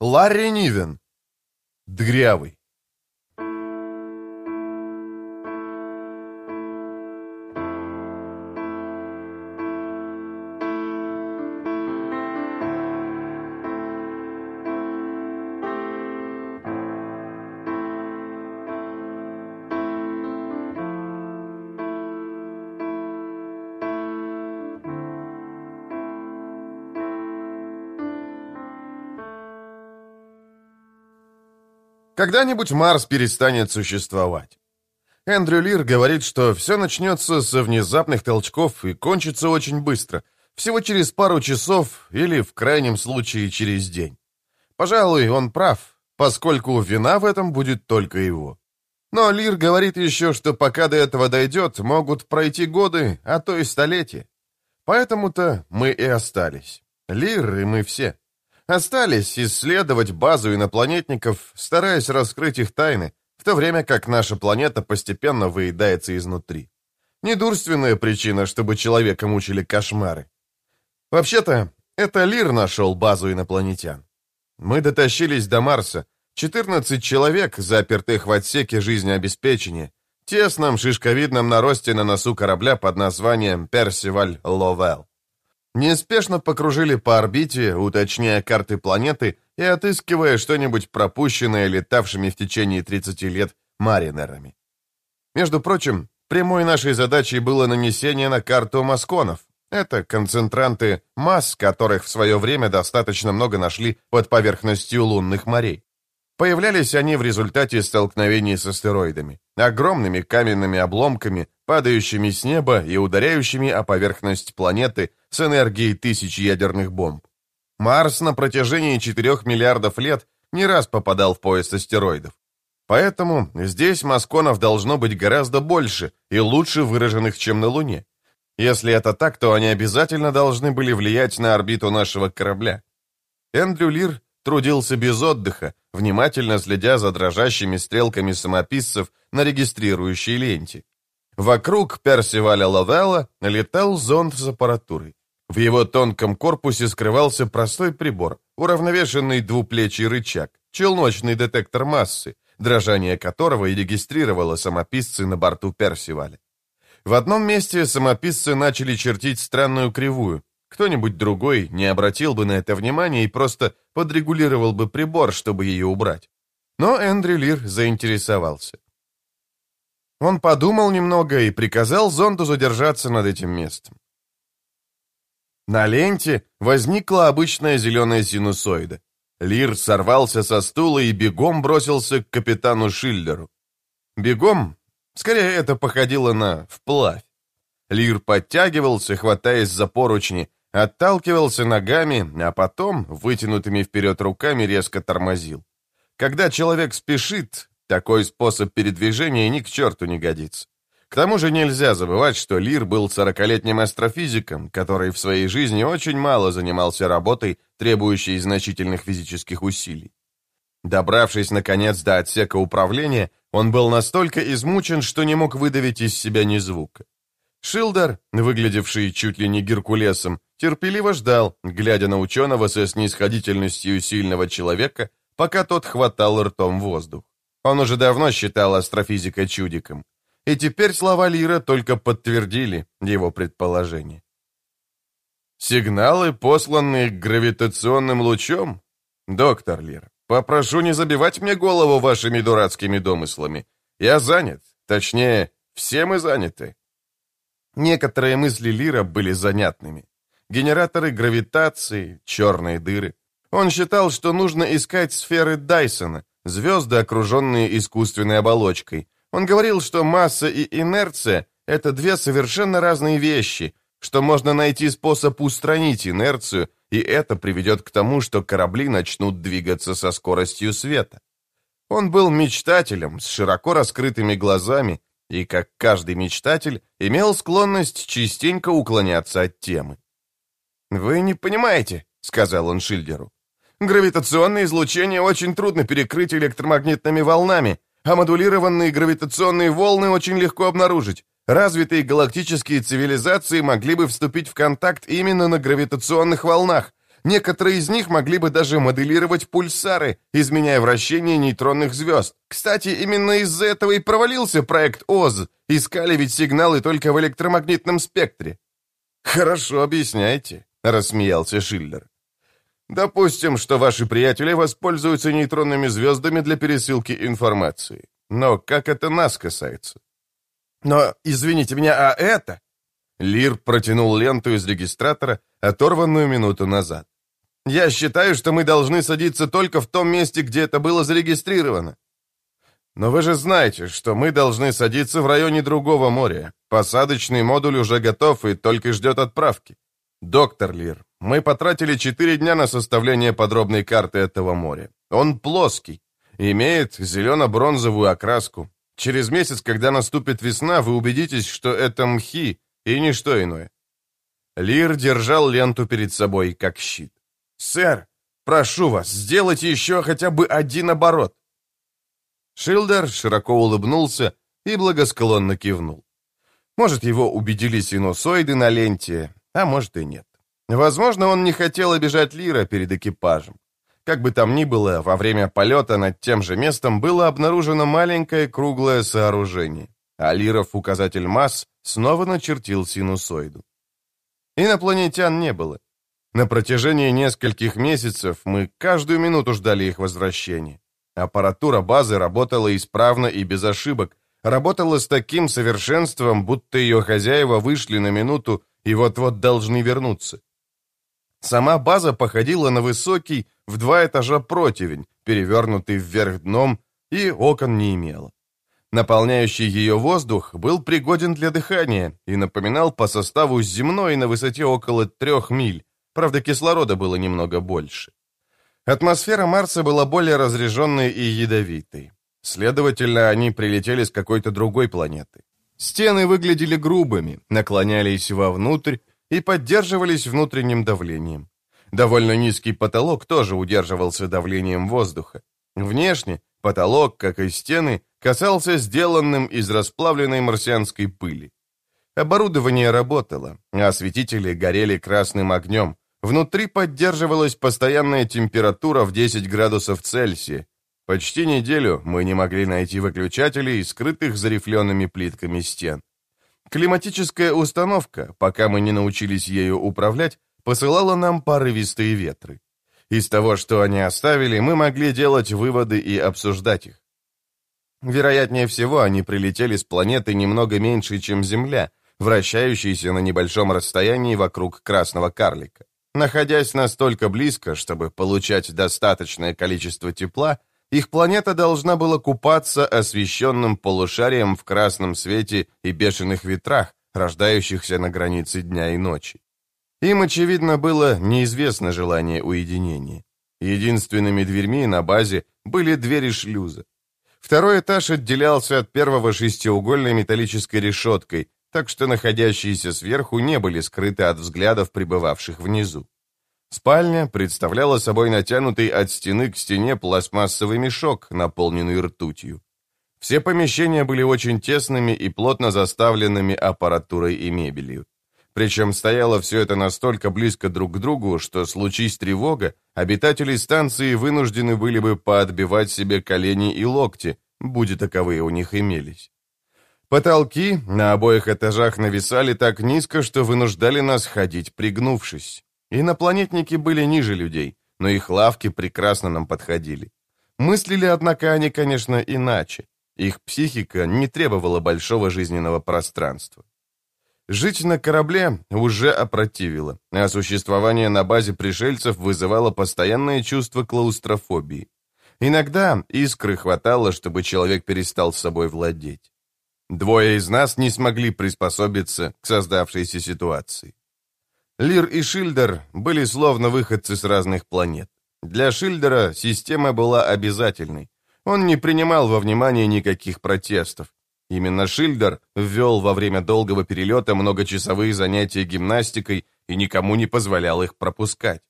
Ларри Нивен. Дрявый. Когда-нибудь Марс перестанет существовать. Эндрю Лир говорит, что все начнется со внезапных толчков и кончится очень быстро, всего через пару часов или, в крайнем случае, через день. Пожалуй, он прав, поскольку вина в этом будет только его. Но Лир говорит еще, что пока до этого дойдет, могут пройти годы, а то и столетия. Поэтому-то мы и остались. Лир и мы все. Остались исследовать базу инопланетников, стараясь раскрыть их тайны, в то время как наша планета постепенно выедается изнутри. Недурственная причина, чтобы человека мучили кошмары. Вообще-то, это Лир нашел базу инопланетян. Мы дотащились до Марса. 14 человек, запертых в отсеке жизнеобеспечения, тесном шишковидном наросте на носу корабля под названием «Персиваль Ловел». Неспешно покружили по орбите, уточняя карты планеты и отыскивая что-нибудь пропущенное летавшими в течение 30 лет маринерами. Между прочим, прямой нашей задачей было нанесение на карту масконов. Это концентранты масс, которых в свое время достаточно много нашли под поверхностью лунных морей. Появлялись они в результате столкновений с астероидами, огромными каменными обломками, падающими с неба и ударяющими о поверхность планеты с энергией тысяч ядерных бомб. Марс на протяжении 4 миллиардов лет не раз попадал в пояс астероидов. Поэтому здесь масконов должно быть гораздо больше и лучше выраженных, чем на Луне. Если это так, то они обязательно должны были влиять на орбиту нашего корабля. Эндрю Лир трудился без отдыха, внимательно следя за дрожащими стрелками самописцев на регистрирующей ленте. Вокруг Персиваля Лавелла летал зонд с аппаратурой. В его тонком корпусе скрывался простой прибор, уравновешенный двуплечий рычаг, челночный детектор массы, дрожание которого и регистрировало самописцы на борту Персиваля. В одном месте самописцы начали чертить странную кривую, кто-нибудь другой не обратил бы на это внимания и просто подрегулировал бы прибор, чтобы ее убрать. Но Эндрю Лир заинтересовался. Он подумал немного и приказал зонду задержаться над этим местом. На ленте возникла обычная зеленая синусоида. Лир сорвался со стула и бегом бросился к капитану Шиллеру. Бегом, скорее это походило на вплавь. Лир подтягивался, хватаясь за поручни, Отталкивался ногами, а потом, вытянутыми вперед руками, резко тормозил. Когда человек спешит, такой способ передвижения ни к черту не годится. К тому же нельзя забывать, что Лир был сорокалетним астрофизиком, который в своей жизни очень мало занимался работой, требующей значительных физических усилий. Добравшись, наконец, до отсека управления, он был настолько измучен, что не мог выдавить из себя ни звука. Шилдер, выглядевший чуть ли не Геркулесом, терпеливо ждал, глядя на ученого со снисходительностью сильного человека, пока тот хватал ртом воздух. Он уже давно считал астрофизика чудиком. И теперь слова Лира только подтвердили его предположение. «Сигналы, посланные гравитационным лучом? Доктор Лир, попрошу не забивать мне голову вашими дурацкими домыслами. Я занят. Точнее, все мы заняты». Некоторые мысли Лира были занятными генераторы гравитации, черные дыры. Он считал, что нужно искать сферы Дайсона, звезды, окруженные искусственной оболочкой. Он говорил, что масса и инерция — это две совершенно разные вещи, что можно найти способ устранить инерцию, и это приведет к тому, что корабли начнут двигаться со скоростью света. Он был мечтателем, с широко раскрытыми глазами, и, как каждый мечтатель, имел склонность частенько уклоняться от темы. «Вы не понимаете», — сказал он Шильдеру. «Гравитационное излучение очень трудно перекрыть электромагнитными волнами, а модулированные гравитационные волны очень легко обнаружить. Развитые галактические цивилизации могли бы вступить в контакт именно на гравитационных волнах. Некоторые из них могли бы даже моделировать пульсары, изменяя вращение нейтронных звезд. Кстати, именно из-за этого и провалился проект ОЗ. Искали ведь сигналы только в электромагнитном спектре. «Хорошо объясняйте», — рассмеялся Шиллер. «Допустим, что ваши приятели воспользуются нейтронными звездами для пересылки информации. Но как это нас касается?» «Но, извините меня, а это?» Лир протянул ленту из регистратора, оторванную минуту назад. «Я считаю, что мы должны садиться только в том месте, где это было зарегистрировано». «Но вы же знаете, что мы должны садиться в районе другого моря. Посадочный модуль уже готов и только ждет отправки. Доктор Лир, мы потратили четыре дня на составление подробной карты этого моря. Он плоский, имеет зелено-бронзовую окраску. Через месяц, когда наступит весна, вы убедитесь, что это мхи, и ничто иное. Лир держал ленту перед собой, как щит. «Сэр, прошу вас, сделайте еще хотя бы один оборот!» Шилдер широко улыбнулся и благосклонно кивнул. Может, его убедили синусоиды на ленте, а может и нет. Возможно, он не хотел обижать Лира перед экипажем. Как бы там ни было, во время полета над тем же местом было обнаружено маленькое круглое сооружение, а Лиров указатель масс снова начертил синусоиду. Инопланетян не было. На протяжении нескольких месяцев мы каждую минуту ждали их возвращения. Аппаратура базы работала исправно и без ошибок, работала с таким совершенством, будто ее хозяева вышли на минуту и вот-вот должны вернуться. Сама база походила на высокий, в два этажа противень, перевернутый вверх дном, и окон не имела. Наполняющий ее воздух был пригоден для дыхания и напоминал по составу земной на высоте около трех миль, правда кислорода было немного больше. Атмосфера Марса была более разреженной и ядовитой. Следовательно, они прилетели с какой-то другой планеты. Стены выглядели грубыми, наклонялись вовнутрь и поддерживались внутренним давлением. Довольно низкий потолок тоже удерживался давлением воздуха. Внешне потолок, как и стены, касался сделанным из расплавленной марсианской пыли. Оборудование работало, а осветители горели красным огнем. Внутри поддерживалась постоянная температура в 10 градусов Цельсия. Почти неделю мы не могли найти выключателей, скрытых за рифлеными плитками стен. Климатическая установка, пока мы не научились ею управлять, посылала нам порывистые ветры. Из того, что они оставили, мы могли делать выводы и обсуждать их. Вероятнее всего, они прилетели с планеты немного меньше, чем Земля, вращающейся на небольшом расстоянии вокруг красного карлика. Находясь настолько близко, чтобы получать достаточное количество тепла, их планета должна была купаться освещенным полушарием в красном свете и бешеных ветрах, рождающихся на границе дня и ночи. Им, очевидно, было неизвестно желание уединения. Единственными дверьми на базе были двери шлюза. Второй этаж отделялся от первого шестиугольной металлической решеткой, так что находящиеся сверху не были скрыты от взглядов пребывавших внизу. Спальня представляла собой натянутый от стены к стене пластмассовый мешок, наполненный ртутью. Все помещения были очень тесными и плотно заставленными аппаратурой и мебелью. Причем стояло все это настолько близко друг к другу, что, случись тревога, обитатели станции вынуждены были бы поотбивать себе колени и локти, будь таковые у них имелись. Потолки на обоих этажах нависали так низко, что вынуждали нас ходить пригнувшись. Инопланетники были ниже людей, но их лавки прекрасно нам подходили. Мыслили, однако, они, конечно, иначе. Их психика не требовала большого жизненного пространства. Жить на корабле уже опротивило, а существование на базе пришельцев вызывало постоянное чувство клаустрофобии. Иногда искры хватало, чтобы человек перестал с собой владеть. Двое из нас не смогли приспособиться к создавшейся ситуации. Лир и Шильдер были словно выходцы с разных планет. Для Шильдера система была обязательной. Он не принимал во внимание никаких протестов. Именно Шильдер ввел во время долгого перелета многочасовые занятия гимнастикой и никому не позволял их пропускать.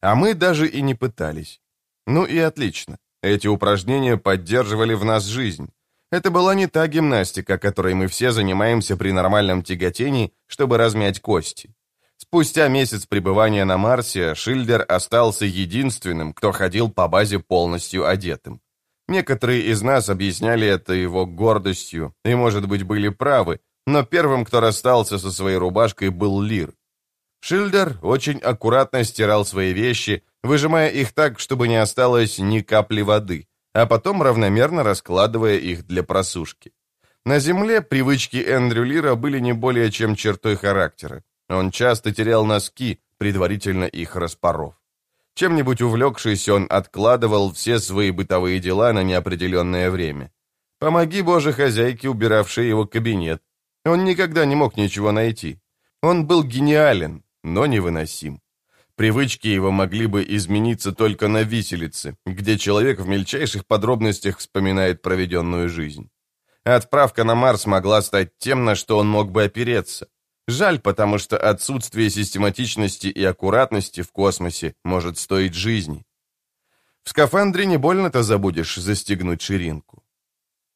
А мы даже и не пытались. Ну и отлично. Эти упражнения поддерживали в нас жизнь. Это была не та гимнастика, которой мы все занимаемся при нормальном тяготении, чтобы размять кости. Спустя месяц пребывания на Марсе Шильдер остался единственным, кто ходил по базе полностью одетым. Некоторые из нас объясняли это его гордостью и, может быть, были правы, но первым, кто расстался со своей рубашкой, был Лир. Шильдер очень аккуратно стирал свои вещи, выжимая их так, чтобы не осталось ни капли воды, а потом равномерно раскладывая их для просушки. На земле привычки Эндрю Лира были не более чем чертой характера. Он часто терял носки, предварительно их распоров. Чем-нибудь увлекшись, он откладывал все свои бытовые дела на неопределенное время. Помоги, Боже, хозяйке, убиравшей его кабинет. Он никогда не мог ничего найти. Он был гениален, но невыносим. Привычки его могли бы измениться только на виселице, где человек в мельчайших подробностях вспоминает проведенную жизнь. Отправка на Марс могла стать тем, на что он мог бы опереться. Жаль, потому что отсутствие систематичности и аккуратности в космосе может стоить жизни. В скафандре не больно-то забудешь застегнуть ширинку.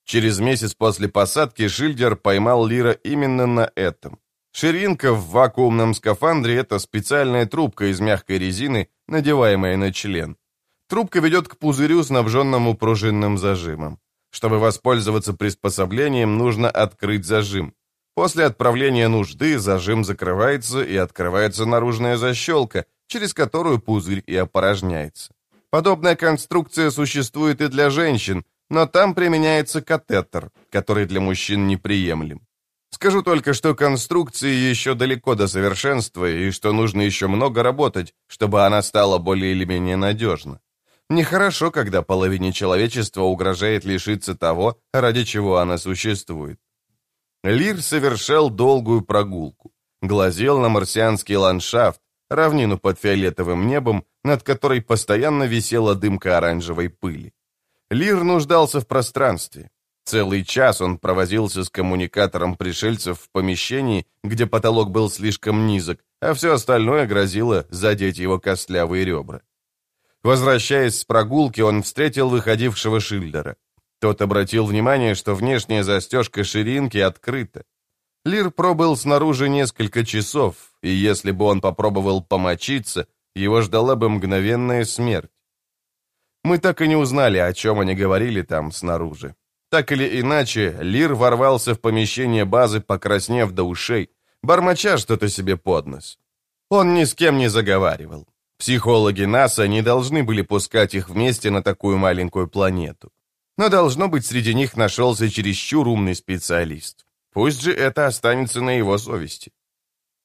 Через месяц после посадки Шильдер поймал Лира именно на этом. Ширинка в вакуумном скафандре – это специальная трубка из мягкой резины, надеваемая на член. Трубка ведет к пузырю, снабженному пружинным зажимом. Чтобы воспользоваться приспособлением, нужно открыть зажим. После отправления нужды зажим закрывается и открывается наружная защелка, через которую пузырь и опорожняется. Подобная конструкция существует и для женщин, но там применяется катетер, который для мужчин неприемлем. Скажу только, что конструкции еще далеко до совершенства и что нужно еще много работать, чтобы она стала более или менее надежна. Нехорошо, когда половине человечества угрожает лишиться того, ради чего она существует. Лир совершал долгую прогулку. Глазел на марсианский ландшафт, равнину под фиолетовым небом, над которой постоянно висела дымка оранжевой пыли. Лир нуждался в пространстве. Целый час он провозился с коммуникатором пришельцев в помещении, где потолок был слишком низок, а все остальное грозило задеть его костлявые ребра. Возвращаясь с прогулки, он встретил выходившего Шильдера. Тот обратил внимание, что внешняя застежка ширинки открыта. Лир пробыл снаружи несколько часов, и если бы он попробовал помочиться, его ждала бы мгновенная смерть. Мы так и не узнали, о чем они говорили там снаружи. Так или иначе, Лир ворвался в помещение базы, покраснев до ушей, бормоча что-то себе под нос. Он ни с кем не заговаривал. Психологи НАСА не должны были пускать их вместе на такую маленькую планету но, должно быть, среди них нашелся чересчур умный специалист. Пусть же это останется на его совести.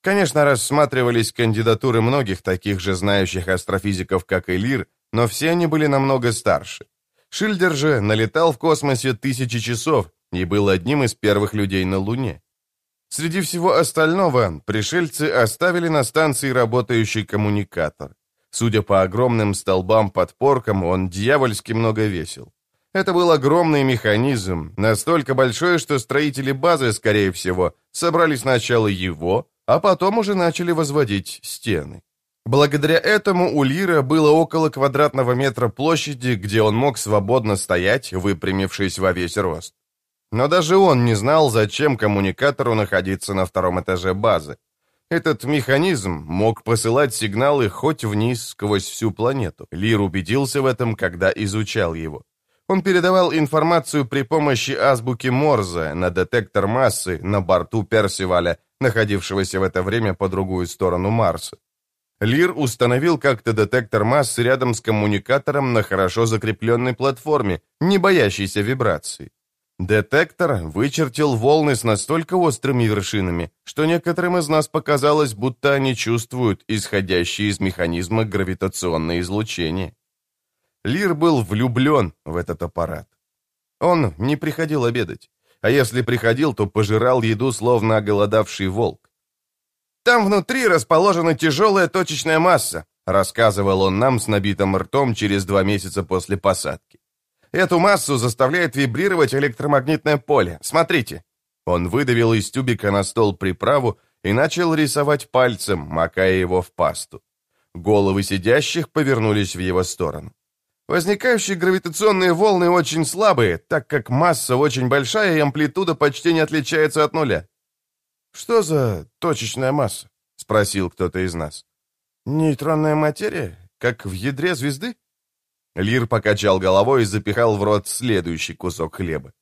Конечно, рассматривались кандидатуры многих таких же знающих астрофизиков, как и Лир, но все они были намного старше. Шильдер же налетал в космосе тысячи часов и был одним из первых людей на Луне. Среди всего остального, пришельцы оставили на станции работающий коммуникатор. Судя по огромным столбам-подпоркам, он дьявольски много весил. Это был огромный механизм, настолько большой, что строители базы, скорее всего, собрали сначала его, а потом уже начали возводить стены. Благодаря этому у Лира было около квадратного метра площади, где он мог свободно стоять, выпрямившись во весь рост. Но даже он не знал, зачем коммуникатору находиться на втором этаже базы. Этот механизм мог посылать сигналы хоть вниз сквозь всю планету. Лир убедился в этом, когда изучал его. Он передавал информацию при помощи азбуки Морзе на детектор массы на борту Персиваля, находившегося в это время по другую сторону Марса. Лир установил как-то детектор массы рядом с коммуникатором на хорошо закрепленной платформе, не боящейся вибраций. Детектор вычертил волны с настолько острыми вершинами, что некоторым из нас показалось, будто они чувствуют исходящие из механизма гравитационное излучение. Лир был влюблен в этот аппарат. Он не приходил обедать, а если приходил, то пожирал еду, словно оголодавший волк. «Там внутри расположена тяжелая точечная масса», рассказывал он нам с набитым ртом через два месяца после посадки. «Эту массу заставляет вибрировать электромагнитное поле. Смотрите». Он выдавил из тюбика на стол приправу и начал рисовать пальцем, макая его в пасту. Головы сидящих повернулись в его сторону. Возникающие гравитационные волны очень слабые, так как масса очень большая и амплитуда почти не отличается от нуля. «Что за точечная масса?» — спросил кто-то из нас. «Нейтронная материя? Как в ядре звезды?» Лир покачал головой и запихал в рот следующий кусок хлеба.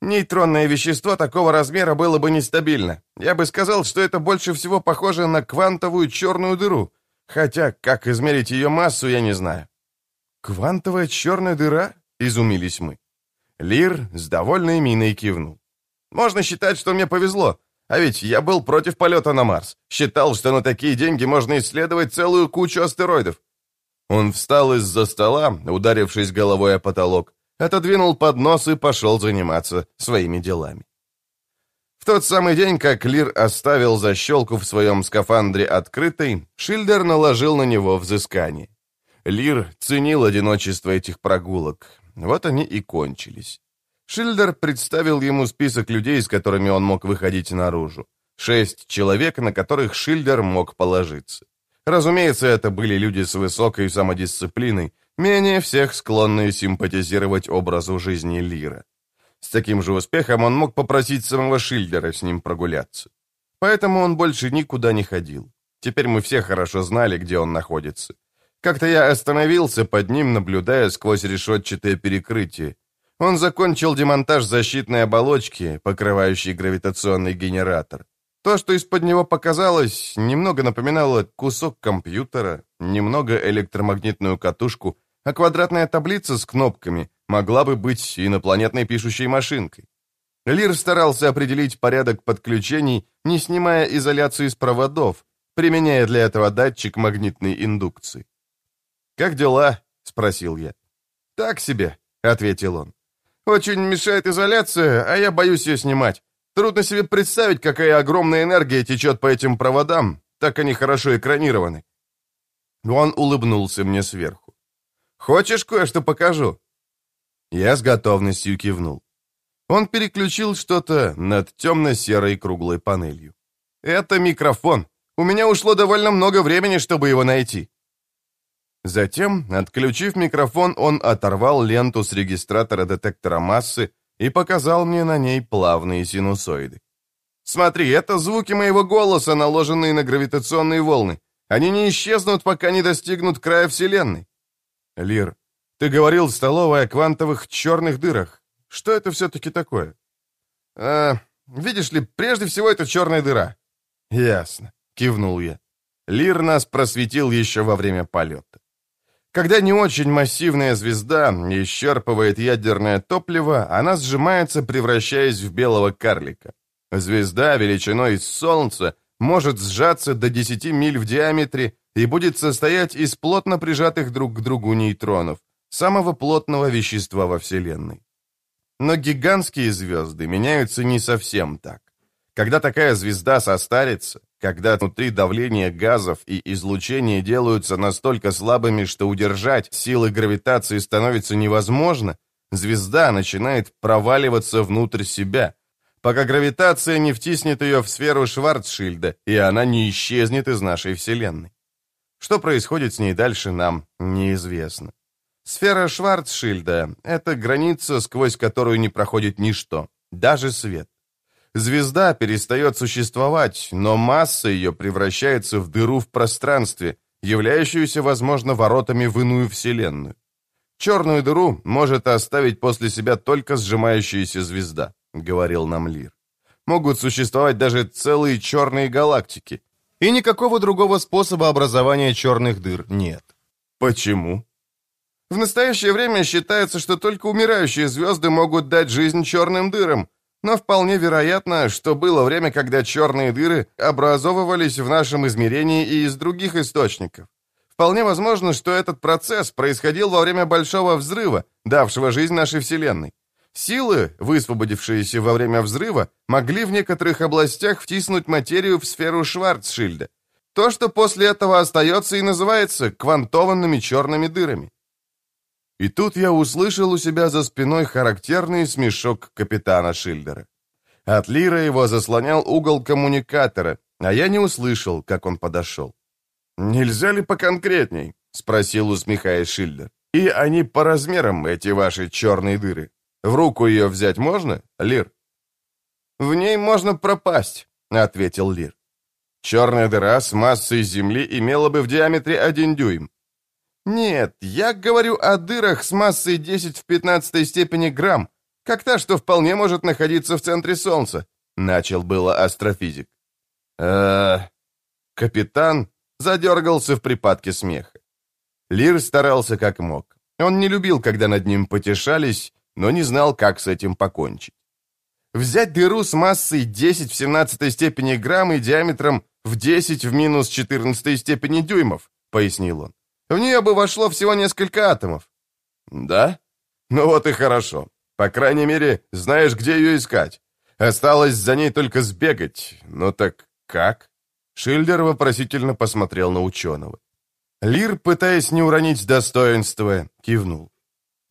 Нейтронное вещество такого размера было бы нестабильно. Я бы сказал, что это больше всего похоже на квантовую черную дыру. Хотя, как измерить ее массу, я не знаю. «Квантовая черная дыра?» — изумились мы. Лир с довольной миной кивнул. «Можно считать, что мне повезло. А ведь я был против полета на Марс. Считал, что на такие деньги можно исследовать целую кучу астероидов. Он встал из-за стола, ударившись головой о потолок, отодвинул поднос и пошел заниматься своими делами. В тот самый день, как Лир оставил защелку в своем скафандре открытой, Шильдер наложил на него взыскание. Лир ценил одиночество этих прогулок. Вот они и кончились. Шильдер представил ему список людей, с которыми он мог выходить наружу. Шесть человек, на которых Шильдер мог положиться. Разумеется, это были люди с высокой самодисциплиной, менее всех склонные симпатизировать образу жизни Лира. С таким же успехом он мог попросить самого Шильдера с ним прогуляться. Поэтому он больше никуда не ходил. Теперь мы все хорошо знали, где он находится. Как-то я остановился под ним, наблюдая сквозь решетчатое перекрытие. Он закончил демонтаж защитной оболочки, покрывающей гравитационный генератор. То, что из-под него показалось, немного напоминало кусок компьютера, немного электромагнитную катушку, а квадратная таблица с кнопками могла бы быть инопланетной пишущей машинкой. Лир старался определить порядок подключений, не снимая изоляцию из проводов, применяя для этого датчик магнитной индукции. «Как дела?» — спросил я. «Так себе», — ответил он. Очень мешает изоляция, а я боюсь ее снимать. Трудно себе представить, какая огромная энергия течет по этим проводам. Так они хорошо экранированы. Он улыбнулся мне сверху. «Хочешь, кое-что покажу?» Я с готовностью кивнул. Он переключил что-то над темно-серой круглой панелью. «Это микрофон. У меня ушло довольно много времени, чтобы его найти». Затем, отключив микрофон, он оторвал ленту с регистратора детектора массы и показал мне на ней плавные синусоиды. «Смотри, это звуки моего голоса, наложенные на гравитационные волны. Они не исчезнут, пока не достигнут края Вселенной». «Лир, ты говорил, столовая о квантовых черных дырах. Что это все-таки такое?» «А, видишь ли, прежде всего это черная дыра». «Ясно», — кивнул я. Лир нас просветил еще во время полета. Когда не очень массивная звезда исчерпывает ядерное топливо, она сжимается, превращаясь в белого карлика. Звезда величиной с Солнца может сжаться до 10 миль в диаметре и будет состоять из плотно прижатых друг к другу нейтронов, самого плотного вещества во Вселенной. Но гигантские звезды меняются не совсем так. Когда такая звезда состарится, когда внутри давление газов и излучение делаются настолько слабыми, что удержать силы гравитации становится невозможно, звезда начинает проваливаться внутрь себя, пока гравитация не втиснет ее в сферу Шварцшильда, и она не исчезнет из нашей Вселенной. Что происходит с ней дальше, нам неизвестно. Сфера Шварцшильда — это граница, сквозь которую не проходит ничто, даже свет. Звезда перестает существовать, но масса ее превращается в дыру в пространстве, являющуюся, возможно, воротами в иную вселенную. Черную дыру может оставить после себя только сжимающаяся звезда, говорил нам Лир. Могут существовать даже целые черные галактики, и никакого другого способа образования черных дыр нет. Почему? В настоящее время считается, что только умирающие звезды могут дать жизнь черным дырам, но вполне вероятно, что было время, когда черные дыры образовывались в нашем измерении и из других источников. Вполне возможно, что этот процесс происходил во время Большого Взрыва, давшего жизнь нашей Вселенной. Силы, высвободившиеся во время взрыва, могли в некоторых областях втиснуть материю в сферу Шварцшильда. То, что после этого остается и называется квантованными черными дырами. И тут я услышал у себя за спиной характерный смешок капитана Шильдера. От Лира его заслонял угол коммуникатора, а я не услышал, как он подошел. «Нельзя ли поконкретней?» — спросил, усмехаясь Шильдер. «И они по размерам, эти ваши черные дыры. В руку ее взять можно, Лир?» «В ней можно пропасть», — ответил Лир. Черная дыра с массой Земли имела бы в диаметре 1 дюйм. Нет, я говорю о дырах с массой 10 в 15 степени грамм, как та, что вполне может находиться в центре Солнца. Начал было астрофизик. э Капитан задергался в припадке смеха. Лир старался как мог. Он не любил, когда над ним потешались, но не знал, как с этим покончить. Взять дыру с массой 10 в 17 степени грамм и диаметром в 10 в минус 14 степени дюймов, пояснил он. В нее бы вошло всего несколько атомов. Да? Ну вот и хорошо. По крайней мере, знаешь, где ее искать. Осталось за ней только сбегать. Ну так как? Шильдер вопросительно посмотрел на ученого. Лир, пытаясь не уронить достоинства, кивнул.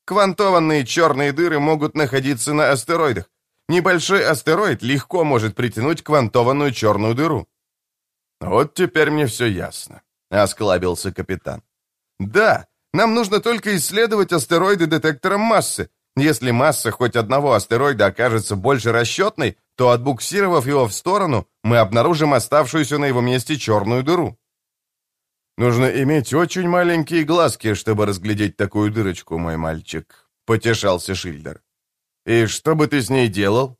Квантованные черные дыры могут находиться на астероидах. Небольшой астероид легко может притянуть квантованную черную дыру. «Вот теперь мне все ясно», — осклабился капитан. «Да, нам нужно только исследовать астероиды детектором массы. Если масса хоть одного астероида окажется больше расчетной, то, отбуксировав его в сторону, мы обнаружим оставшуюся на его месте черную дыру». «Нужно иметь очень маленькие глазки, чтобы разглядеть такую дырочку, мой мальчик», — потешался Шильдер. «И что бы ты с ней делал?»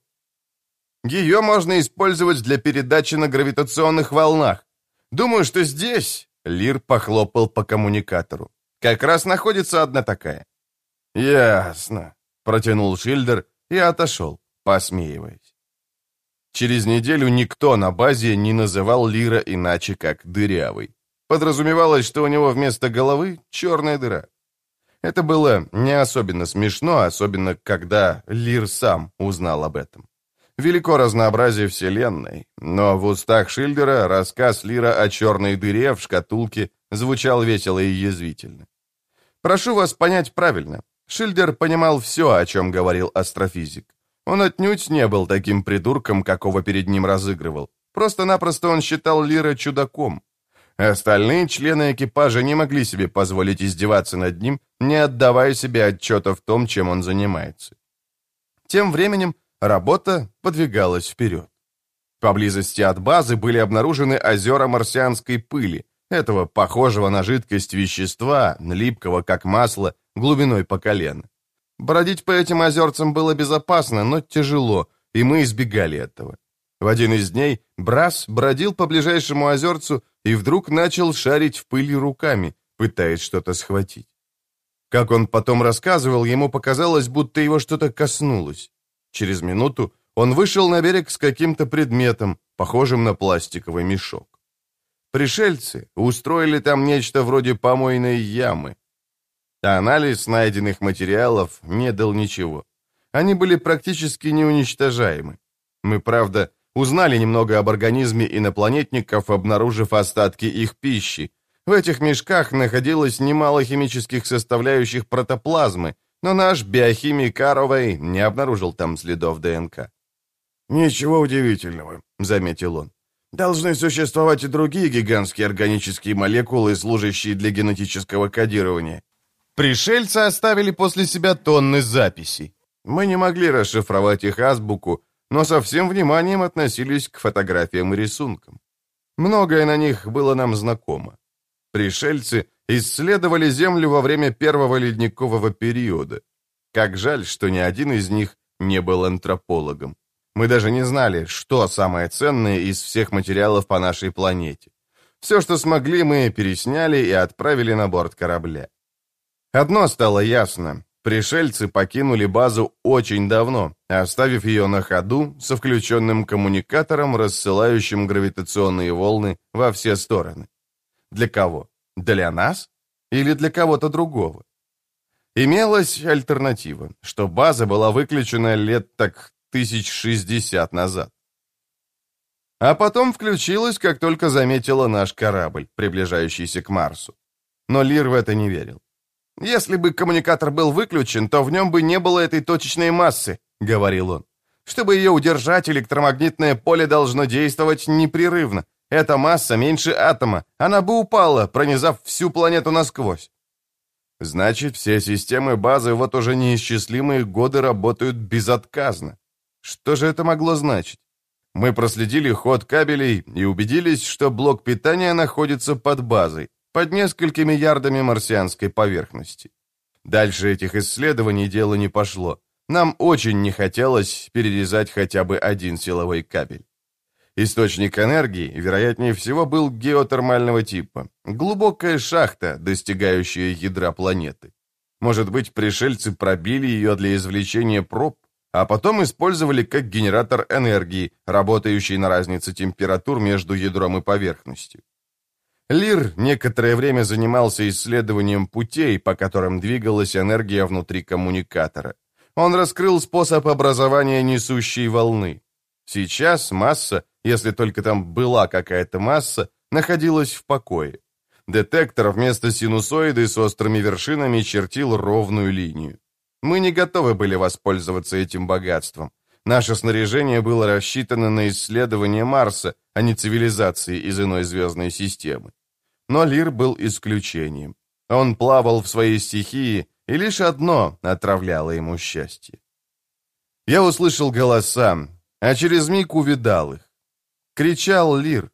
«Ее можно использовать для передачи на гравитационных волнах. Думаю, что здесь...» — Лир похлопал по коммуникатору. «Как раз находится одна такая». «Ясно», — протянул Шильдер и отошел, посмеиваясь. Через неделю никто на базе не называл Лира иначе, как «дырявый». Подразумевалось, что у него вместо головы черная дыра. Это было не особенно смешно, особенно когда Лир сам узнал об этом. Велико разнообразие Вселенной, но в устах Шильдера рассказ Лира о черной дыре в шкатулке звучал весело и язвительно. Прошу вас понять правильно. Шильдер понимал все, о чем говорил астрофизик. Он отнюдь не был таким придурком, какого перед ним разыгрывал. Просто-напросто он считал Лира чудаком. Остальные члены экипажа не могли себе позволить издеваться над ним, не отдавая себе отчета в том, чем он занимается. Тем временем работа подвигалась вперед. Поблизости от базы были обнаружены озера марсианской пыли, этого похожего на жидкость вещества, липкого как масло, глубиной по колено. Бродить по этим озерцам было безопасно, но тяжело, и мы избегали этого. В один из дней Брас бродил по ближайшему озерцу и вдруг начал шарить в пыли руками, пытаясь что-то схватить. Как он потом рассказывал, ему показалось, будто его что-то коснулось. Через минуту он вышел на берег с каким-то предметом, похожим на пластиковый мешок. Пришельцы устроили там нечто вроде помойной ямы. Анализ найденных материалов не дал ничего. Они были практически неуничтожаемы. Мы, правда, Узнали немного об организме инопланетников, обнаружив остатки их пищи. В этих мешках находилось немало химических составляющих протоплазмы, но наш биохимик Аровой не обнаружил там следов ДНК. «Ничего удивительного», — заметил он. «Должны существовать и другие гигантские органические молекулы, служащие для генетического кодирования. Пришельцы оставили после себя тонны записей. Мы не могли расшифровать их азбуку, но со всем вниманием относились к фотографиям и рисункам. Многое на них было нам знакомо. Пришельцы исследовали Землю во время первого ледникового периода. Как жаль, что ни один из них не был антропологом. Мы даже не знали, что самое ценное из всех материалов по нашей планете. Все, что смогли, мы пересняли и отправили на борт корабля. Одно стало ясно. Пришельцы покинули базу очень давно, оставив ее на ходу со включенным коммуникатором, рассылающим гравитационные волны во все стороны. Для кого? Для нас? Или для кого-то другого? Имелась альтернатива, что база была выключена лет так тысяч шестьдесят назад. А потом включилась, как только заметила наш корабль, приближающийся к Марсу. Но Лир в это не верил. «Если бы коммуникатор был выключен, то в нем бы не было этой точечной массы», — говорил он. «Чтобы ее удержать, электромагнитное поле должно действовать непрерывно. Эта масса меньше атома. Она бы упала, пронизав всю планету насквозь». Значит, все системы базы вот уже неисчислимые годы работают безотказно. Что же это могло значить? Мы проследили ход кабелей и убедились, что блок питания находится под базой, под несколькими ярдами марсианской поверхности. Дальше этих исследований дело не пошло. Нам очень не хотелось перерезать хотя бы один силовой кабель. Источник энергии, вероятнее всего, был геотермального типа. Глубокая шахта, достигающая ядра планеты. Может быть, пришельцы пробили ее для извлечения проб, а потом использовали как генератор энергии, работающий на разнице температур между ядром и поверхностью. Лир некоторое время занимался исследованием путей, по которым двигалась энергия внутри коммуникатора. Он раскрыл способ образования несущей волны. Сейчас масса, если только там была какая-то масса, находилась в покое. Детектор вместо синусоиды с острыми вершинами чертил ровную линию. Мы не готовы были воспользоваться этим богатством. Наше снаряжение было рассчитано на исследование Марса, а не цивилизации из иной звездной системы. Но Лир был исключением. Он плавал в своей стихии, и лишь одно отравляло ему счастье. Я услышал голоса, а через миг увидал их. Кричал Лир.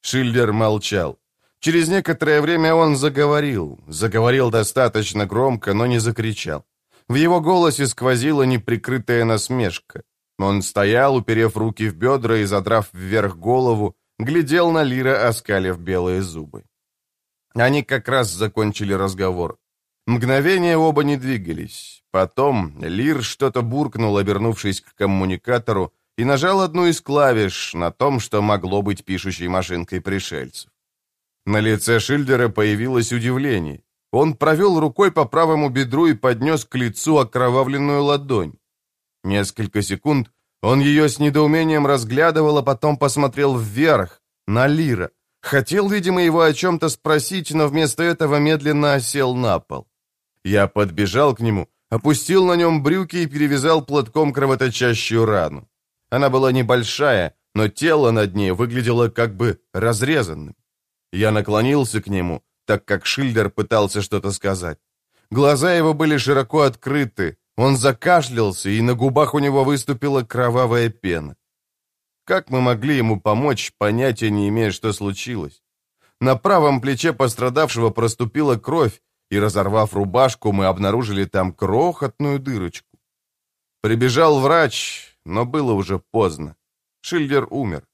Шильдер молчал. Через некоторое время он заговорил. Заговорил достаточно громко, но не закричал. В его голосе сквозила неприкрытая насмешка. Он стоял, уперев руки в бедра и задрав вверх голову, глядел на Лира, оскалив белые зубы. Они как раз закончили разговор. Мгновение оба не двигались. Потом Лир что-то буркнул, обернувшись к коммуникатору, и нажал одну из клавиш на том, что могло быть пишущей машинкой пришельцев. На лице Шильдера появилось удивление. Он провел рукой по правому бедру и поднес к лицу окровавленную ладонь. Несколько секунд он ее с недоумением разглядывал, а потом посмотрел вверх, на Лира. Хотел, видимо, его о чем-то спросить, но вместо этого медленно осел на пол. Я подбежал к нему, опустил на нем брюки и перевязал платком кровоточащую рану. Она была небольшая, но тело над ней выглядело как бы разрезанным. Я наклонился к нему, так как Шильдер пытался что-то сказать. Глаза его были широко открыты, он закашлялся, и на губах у него выступила кровавая пена. Как мы могли ему помочь, понятия не имея, что случилось? На правом плече пострадавшего проступила кровь, и, разорвав рубашку, мы обнаружили там крохотную дырочку. Прибежал врач, но было уже поздно. Шильдер умер.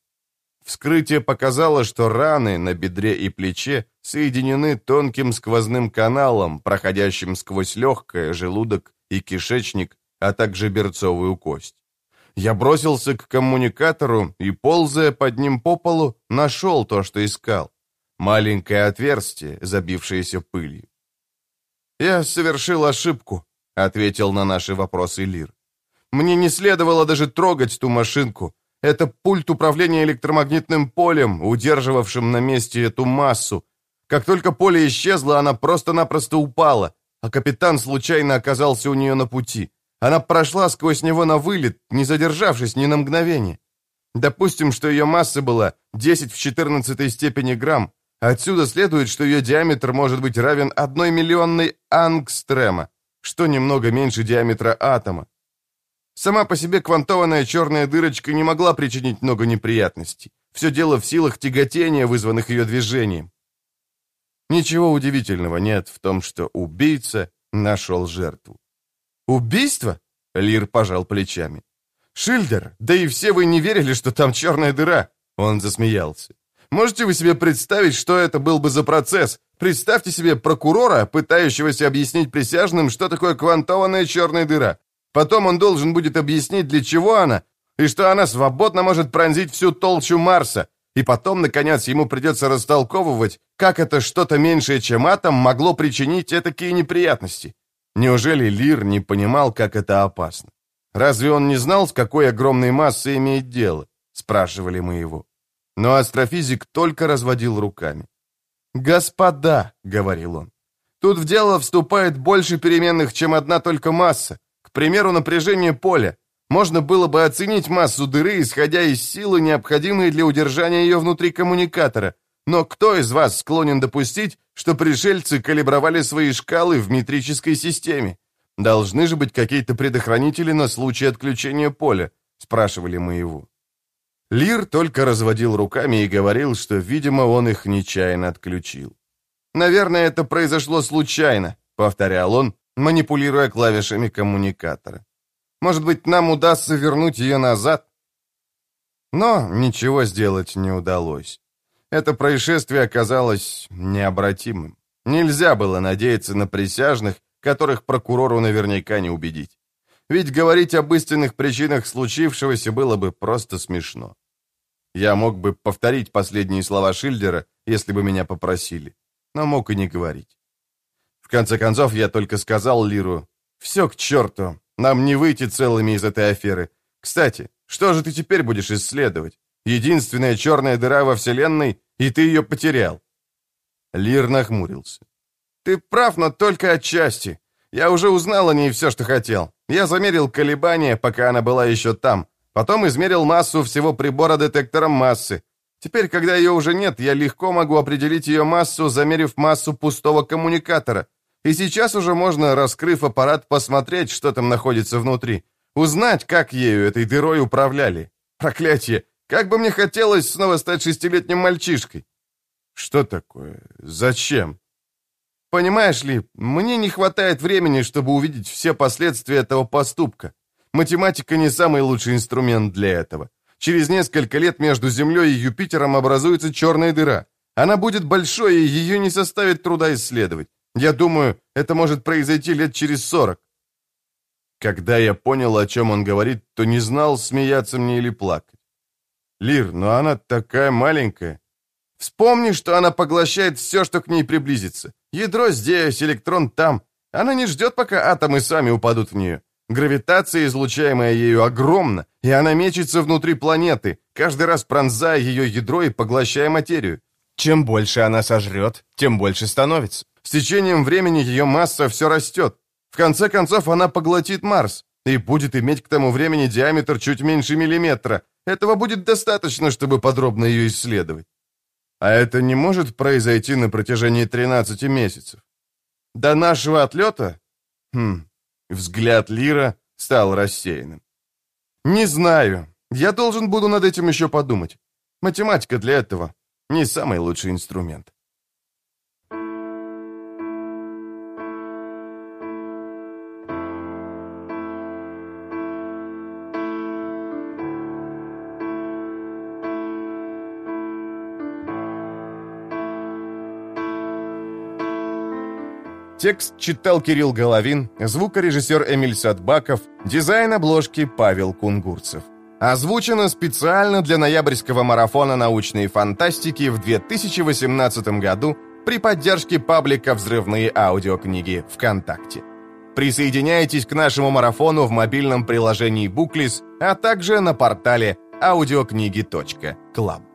Вскрытие показало, что раны на бедре и плече соединены тонким сквозным каналом, проходящим сквозь легкое, желудок и кишечник, а также берцовую кость. Я бросился к коммуникатору и, ползая под ним по полу, нашел то, что искал. Маленькое отверстие, забившееся пылью. «Я совершил ошибку», — ответил на наши вопросы Лир. «Мне не следовало даже трогать ту машинку. Это пульт управления электромагнитным полем, удерживавшим на месте эту массу. Как только поле исчезло, она просто-напросто упала, а капитан случайно оказался у нее на пути. Она прошла сквозь него на вылет, не задержавшись ни на мгновение. Допустим, что ее масса была 10 в 14 степени грамм. Отсюда следует, что ее диаметр может быть равен одной миллионной ангстрема, что немного меньше диаметра атома. Сама по себе квантованная черная дырочка не могла причинить много неприятностей. Все дело в силах тяготения, вызванных ее движением. Ничего удивительного нет в том, что убийца нашел жертву. «Убийство?» — Лир пожал плечами. «Шильдер, да и все вы не верили, что там черная дыра!» Он засмеялся. «Можете вы себе представить, что это был бы за процесс? Представьте себе прокурора, пытающегося объяснить присяжным, что такое квантованная черная дыра. Потом он должен будет объяснить, для чего она, и что она свободно может пронзить всю толщу Марса. И потом, наконец, ему придется растолковывать, как это что-то меньшее, чем атом, могло причинить такие неприятности. Неужели Лир не понимал, как это опасно? Разве он не знал, с какой огромной массой имеет дело? Спрашивали мы его. Но астрофизик только разводил руками. «Господа», — говорил он, — «тут в дело вступает больше переменных, чем одна только масса примеру, напряжение поля. Можно было бы оценить массу дыры, исходя из силы, необходимой для удержания ее внутри коммуникатора. Но кто из вас склонен допустить, что пришельцы калибровали свои шкалы в метрической системе? Должны же быть какие-то предохранители на случай отключения поля, спрашивали мы его. Лир только разводил руками и говорил, что, видимо, он их нечаянно отключил. «Наверное, это произошло случайно», — повторял он, манипулируя клавишами коммуникатора. «Может быть, нам удастся вернуть ее назад?» Но ничего сделать не удалось. Это происшествие оказалось необратимым. Нельзя было надеяться на присяжных, которых прокурору наверняка не убедить. Ведь говорить об истинных причинах случившегося было бы просто смешно. Я мог бы повторить последние слова Шильдера, если бы меня попросили, но мог и не говорить. В конце концов, я только сказал Лиру, «Все к черту, нам не выйти целыми из этой аферы. Кстати, что же ты теперь будешь исследовать? Единственная черная дыра во Вселенной, и ты ее потерял». Лир нахмурился. «Ты прав, но только отчасти. Я уже узнал о ней все, что хотел. Я замерил колебания, пока она была еще там. Потом измерил массу всего прибора детектором массы. Теперь, когда ее уже нет, я легко могу определить ее массу, замерив массу пустого коммуникатора. И сейчас уже можно, раскрыв аппарат, посмотреть, что там находится внутри. Узнать, как ею, этой дырой, управляли. Проклятие! Как бы мне хотелось снова стать шестилетним мальчишкой. Что такое? Зачем? Понимаешь ли, мне не хватает времени, чтобы увидеть все последствия этого поступка. Математика не самый лучший инструмент для этого. Через несколько лет между Землей и Юпитером образуется черная дыра. Она будет большой, и ее не составит труда исследовать. Я думаю, это может произойти лет через сорок. Когда я понял, о чем он говорит, то не знал, смеяться мне или плакать. Лир, но она такая маленькая. Вспомни, что она поглощает все, что к ней приблизится. Ядро здесь, электрон там. Она не ждет, пока атомы сами упадут в нее. Гравитация, излучаемая ею, огромна, и она мечется внутри планеты, каждый раз пронзая ее ядро и поглощая материю. Чем больше она сожрет, тем больше становится. С течением времени ее масса все растет. В конце концов, она поглотит Марс и будет иметь к тому времени диаметр чуть меньше миллиметра. Этого будет достаточно, чтобы подробно ее исследовать. А это не может произойти на протяжении 13 месяцев. До нашего отлета? Хм, взгляд Лира стал рассеянным. Не знаю. Я должен буду над этим еще подумать. Математика для этого не самый лучший инструмент. Текст читал Кирилл Головин, звукорежиссер Эмиль Садбаков, дизайн обложки Павел Кунгурцев. Озвучено специально для ноябрьского марафона научной фантастики в 2018 году при поддержке паблика «Взрывные аудиокниги» ВКонтакте. Присоединяйтесь к нашему марафону в мобильном приложении Booklist, а также на портале audiokниги.club.